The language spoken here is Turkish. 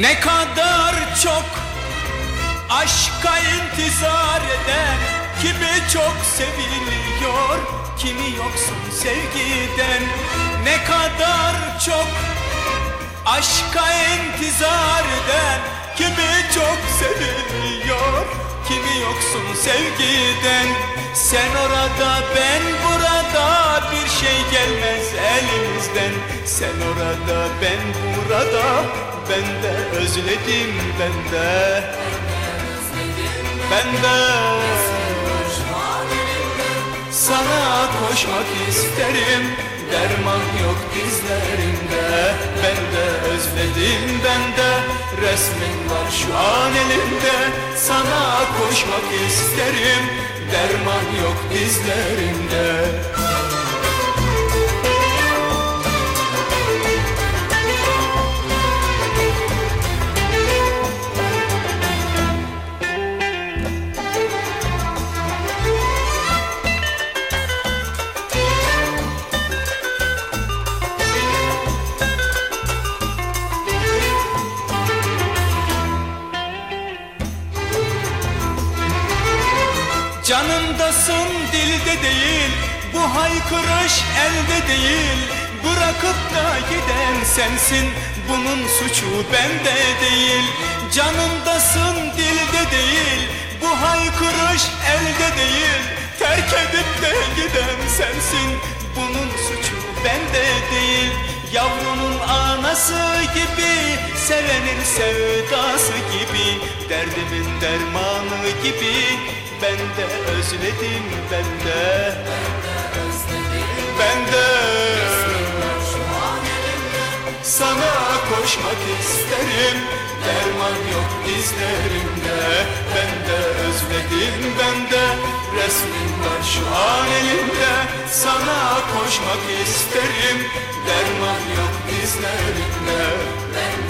Ne kadar çok aşka intizar eden Kimi çok seviliyor kimi yoksun sevgiden. Ne kadar çok aşka intizar eden Kimi çok seviliyor kimi yoksun sevgiden. Sen orada ben burada Sen orada ben burada. Ben de özledim ben de. Ben de. Sana koşmak isterim. Derman yok dizlerimde. Ben de özledim ben de. Resmin var şu an elimde. Sana koşmak isterim. Derman yok dizlerimde Canımdasın dilde değil Bu haykırış elde değil. Bırakıp da giden sensin Bunun suçu bende değil. Canımdasın dilde değil Bu haykırış elde değil. Terk edip de giden sensin Bunun suçu bende değil. Yavrunun anası gibi Sevenin sevdası gibi Derdimin dermanı gibi ben de özledim ben de. Ben de. Sana koşmak isterim Derman yok dizlerimde. Ben de özledim ben de. Resmin var şu an elimde. Sana koşmak isterim Derman yok dizlerimde. Ben